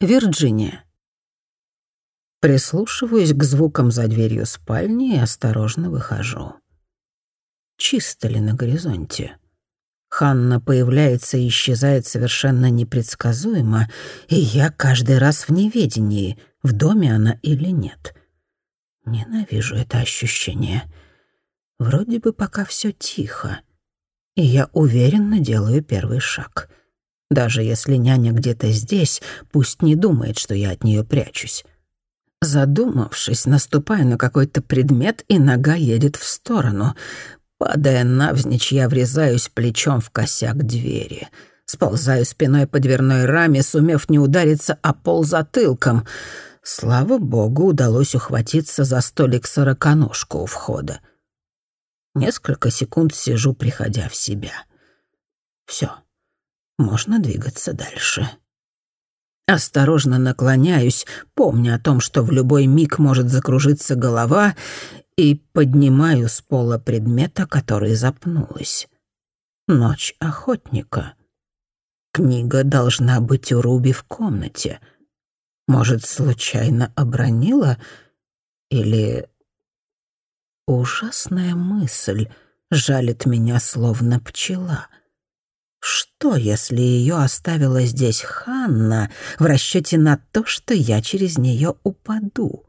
Вирджиния. Прислушиваюсь к звукам за дверью спальни и осторожно выхожу. Чисто ли на горизонте? Ханна появляется и исчезает совершенно непредсказуемо, и я каждый раз в неведении, в доме она или нет. Ненавижу это ощущение. Вроде бы пока все тихо, и я уверенно делаю первый шаг — даже если няня где-то здесь, пусть не думает, что я от нее прячусь. Задумавшись, наступаю на какой-то предмет, и нога едет в сторону. Падая навзничь, я врезаюсь плечом в косяк двери. Сползаю спиной по дверной раме, сумев не удариться о пол затылком. Слава богу, удалось ухватиться за столик сороконожку у входа. Несколько секунд сижу, приходя в себя. Все можно двигаться дальше. Осторожно наклоняюсь, помня о том, что в любой миг может закружиться голова, и поднимаю с пола предмета, который запнулась. Ночь охотника. Книга должна быть у Руби в комнате. Может, случайно обронила? Или... Ужасная мысль жалит меня, словно пчела — что, если ее оставила здесь Ханна в расчете на то, что я через нее упаду?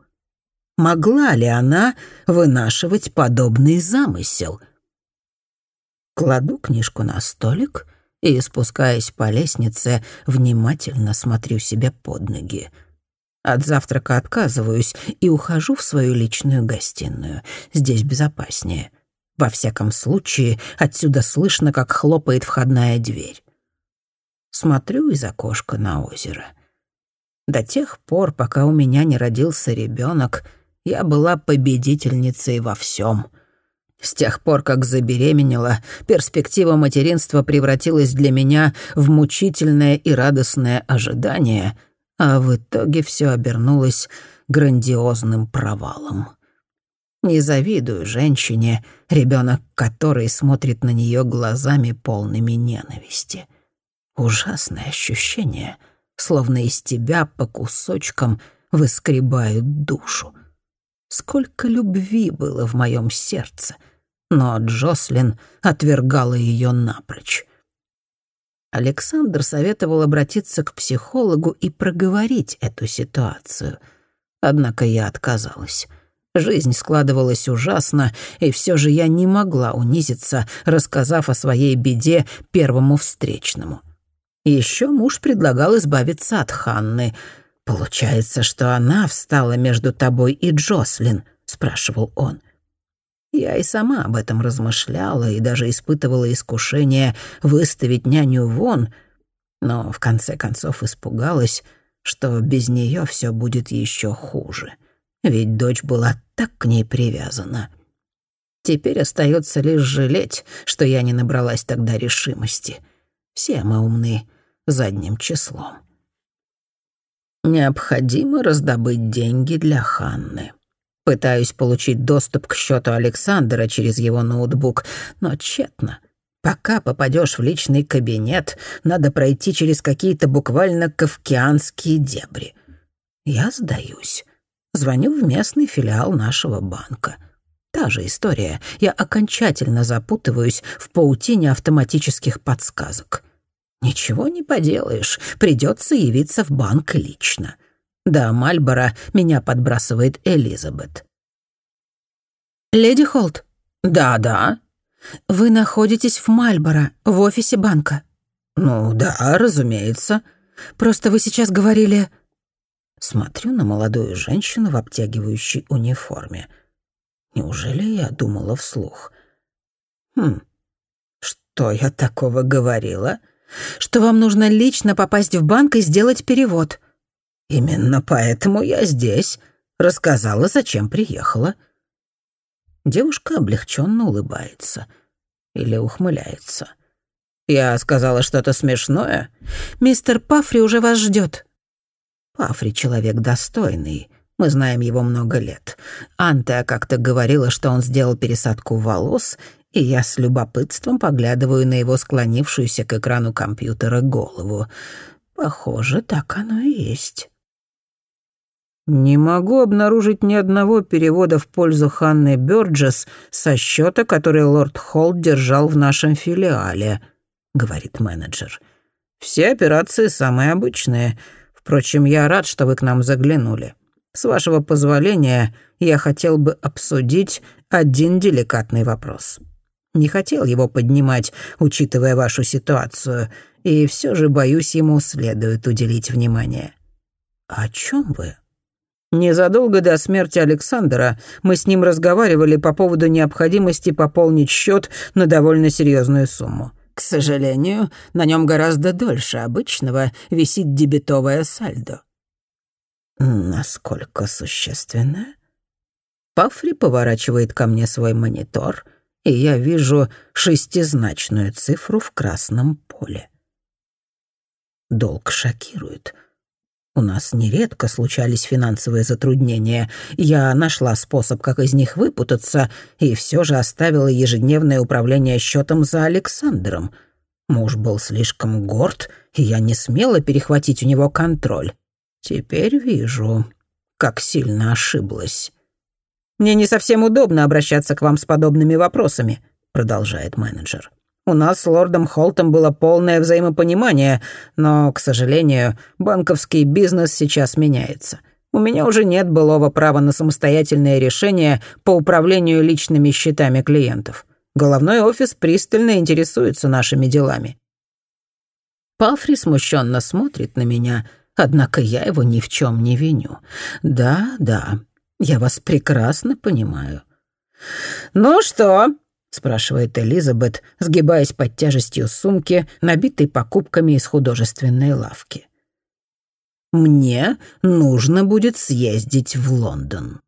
Могла ли она вынашивать подобный замысел? Кладу книжку на столик и, спускаясь по лестнице, внимательно смотрю себе под ноги. От завтрака отказываюсь и ухожу в свою личную гостиную. Здесь безопаснее. Во всяком случае, отсюда слышно, как хлопает входная дверь. Смотрю из окошка на озеро. До тех пор, пока у меня не родился ребенок, я была победительницей во всем. С тех пор, как забеременела, перспектива материнства превратилась для меня в мучительное и радостное ожидание, а в итоге все обернулось грандиозным провалом. Не завидую женщине, ребенок которой смотрит на нее глазами полными ненависти. Ужасное ощущение, словно из тебя по кусочкам выскребают душу. Сколько любви было в моем сердце, но Джослин отвергала ее напрочь. Александр советовал обратиться к психологу и проговорить эту ситуацию. Однако я отказалась. Жизнь складывалась ужасно, и все же я не могла унизиться, рассказав о своей беде первому встречному. Еще муж предлагал избавиться от Ханны. «Получается, что она встала между тобой и Джослин?» — спрашивал он. Я и сама об этом размышляла и даже испытывала искушение выставить няню вон, но в конце концов испугалась, что без нее все будет еще хуже. — ведь дочь была так к ней привязана. Теперь остается лишь жалеть, что я не набралась тогда решимости. Все мы умны задним числом. Необходимо раздобыть деньги для Ханны. Пытаюсь получить доступ к счету Александра через его ноутбук, но тщетно. Пока попадешь в личный кабинет, надо пройти через какие-то буквально кавкианские дебри. Я сдаюсь. Звоню в местный филиал нашего банка. Та же история. Я окончательно запутываюсь в паутине автоматических подсказок. Ничего не поделаешь, придется явиться в банк лично. До Мальбора меня подбрасывает Элизабет. «Леди Холт?» «Да-да». «Вы находитесь в Мальборо, в офисе банка?» «Ну да, разумеется. Просто вы сейчас говорили...» Смотрю на молодую женщину в обтягивающей униформе. Неужели я думала вслух? Хм, что я такого говорила? Что вам нужно лично попасть в банк и сделать перевод. Именно поэтому я здесь. Рассказала, зачем приехала. Девушка облегченно улыбается. Или ухмыляется. Я сказала что-то смешное. Мистер Пафри уже вас ждет. Пафри человек достойный. Мы знаем его много лет. Антеа как-то говорила, что он сделал пересадку волос, и я с любопытством поглядываю на его склонившуюся к экрану компьютера голову. Похоже, так оно и есть. «Не могу обнаружить ни одного перевода в пользу Ханны Бёрджес со счета, который лорд Холт держал в нашем филиале», — говорит менеджер. «Все операции самые обычные. Впрочем, я рад, что вы к нам заглянули. С вашего позволения, я хотел бы обсудить один деликатный вопрос. Не хотел его поднимать, учитывая вашу ситуацию, и все же, боюсь, ему следует уделить внимание». «О чем вы?» Незадолго до смерти Александра мы с ним разговаривали по поводу необходимости пополнить счет на довольно серьезную сумму. К сожалению, на нем гораздо дольше обычного висит дебетовое сальдо. Насколько существенно? Пафри поворачивает ко мне свой монитор, и я вижу шестизначную цифру в красном поле. Долг шокирует — у нас нередко случались финансовые затруднения. Я нашла способ, как из них выпутаться, и все же оставила ежедневное управление счетом за Александром. Муж был слишком горд, и я не смела перехватить у него контроль. Теперь вижу, как сильно ошиблась. «Мне не совсем удобно обращаться к вам с подобными вопросами», — продолжает менеджер. У нас с лордом Холтом было полное взаимопонимание, но, к сожалению, банковский бизнес сейчас меняется. У меня уже нет былого права на самостоятельное решение по управлению личными счетами клиентов. Головной офис пристально интересуется нашими делами. Пафри смущенно смотрит на меня, однако я его ни в чем не виню. Да, да, я вас прекрасно понимаю. «Ну что, — спрашивает Элизабет, сгибаясь под тяжестью сумки, набитой покупками из художественной лавки. «Мне нужно будет съездить в Лондон».